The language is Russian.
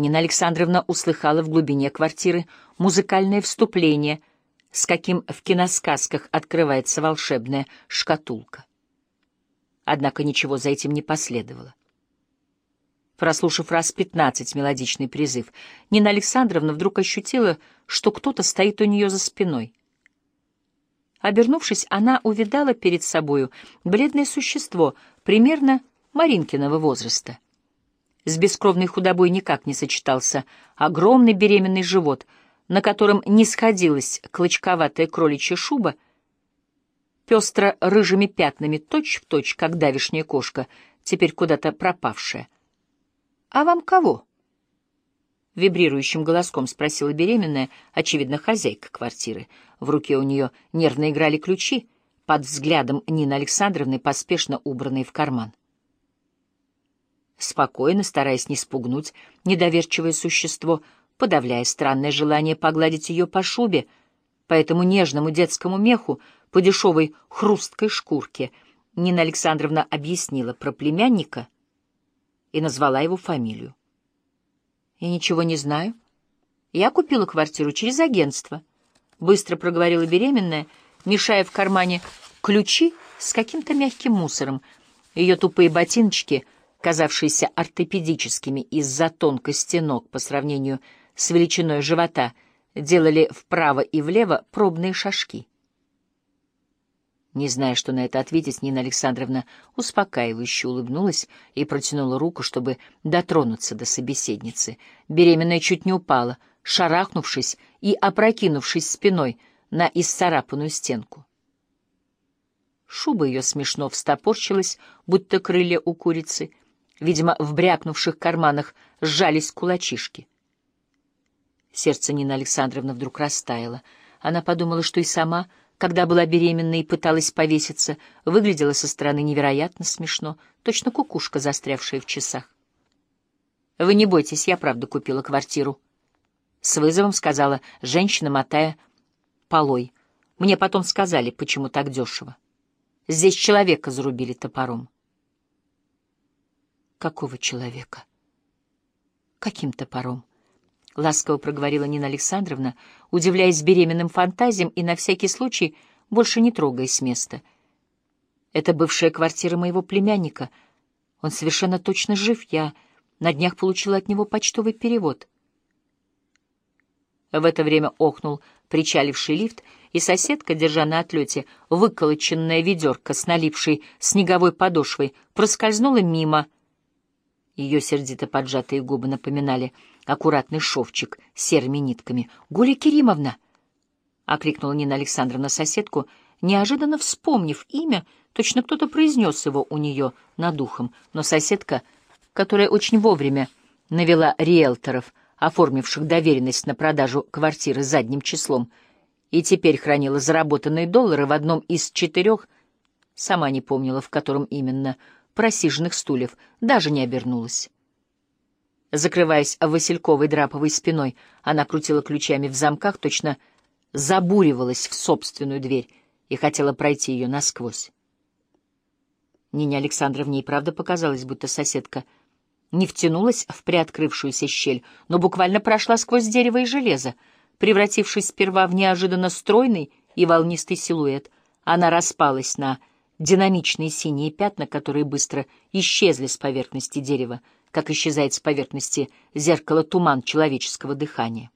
Нина Александровна услыхала в глубине квартиры музыкальное вступление, с каким в киносказках открывается волшебная шкатулка. Однако ничего за этим не последовало. Прослушав раз пятнадцать мелодичный призыв, Нина Александровна вдруг ощутила, что кто-то стоит у нее за спиной. Обернувшись, она увидала перед собою бледное существо, примерно Маринкиного возраста. С бескровной худобой никак не сочетался огромный беременный живот, на котором не сходилась клочковатая кроличья шуба, пестро-рыжими пятнами, точь-в-точь, как давишняя кошка, теперь куда-то пропавшая. «А вам кого?» — вибрирующим голоском спросила беременная, очевидно, хозяйка квартиры. В руке у нее нервно играли ключи, под взглядом Нины Александровны, поспешно убранные в карман. Спокойно, стараясь не спугнуть недоверчивое существо, подавляя странное желание погладить ее по шубе, по этому нежному детскому меху, по дешевой хрусткой шкурке, Нина Александровна объяснила про племянника и назвала его фамилию. «Я ничего не знаю. Я купила квартиру через агентство», — быстро проговорила беременная, мешая в кармане ключи с каким-то мягким мусором. Ее тупые ботиночки — казавшиеся ортопедическими из-за тонкости ног по сравнению с величиной живота, делали вправо и влево пробные шажки. Не зная, что на это ответить, Нина Александровна успокаивающе улыбнулась и протянула руку, чтобы дотронуться до собеседницы. Беременная чуть не упала, шарахнувшись и опрокинувшись спиной на исцарапанную стенку. Шуба ее смешно встопорчилась, будто крылья у курицы, Видимо, в брякнувших карманах сжались кулачишки. Сердце Нины Александровны вдруг растаяло. Она подумала, что и сама, когда была беременна и пыталась повеситься, выглядела со стороны невероятно смешно, точно кукушка, застрявшая в часах. «Вы не бойтесь, я правда купила квартиру», — с вызовом сказала женщина, мотая полой. «Мне потом сказали, почему так дешево. Здесь человека зарубили топором». Какого человека? Каким топором? Ласково проговорила Нина Александровна, удивляясь беременным фантазиям и на всякий случай больше не трогая с места. Это бывшая квартира моего племянника. Он совершенно точно жив. Я на днях получила от него почтовый перевод. В это время охнул причаливший лифт, и соседка, держа на отлете выколоченное ведерко с налившей снеговой подошвой, проскользнула мимо — ее сердито поджатые губы напоминали аккуратный шовчик с серыми нитками. «Гуля Керимовна!» — окликнула Нина Александровна соседку, неожиданно вспомнив имя, точно кто-то произнес его у нее над ухом, но соседка, которая очень вовремя навела риэлторов, оформивших доверенность на продажу квартиры задним числом, и теперь хранила заработанные доллары в одном из четырех, сама не помнила, в котором именно, — просиженных стульев, даже не обернулась. Закрываясь васильковой драповой спиной, она крутила ключами в замках, точно забуривалась в собственную дверь и хотела пройти ее насквозь. Нине Александровне и правда показалось, будто соседка не втянулась в приоткрывшуюся щель, но буквально прошла сквозь дерево и железо, превратившись сперва в неожиданно стройный и волнистый силуэт. Она распалась на динамичные синие пятна, которые быстро исчезли с поверхности дерева, как исчезает с поверхности зеркала туман человеческого дыхания.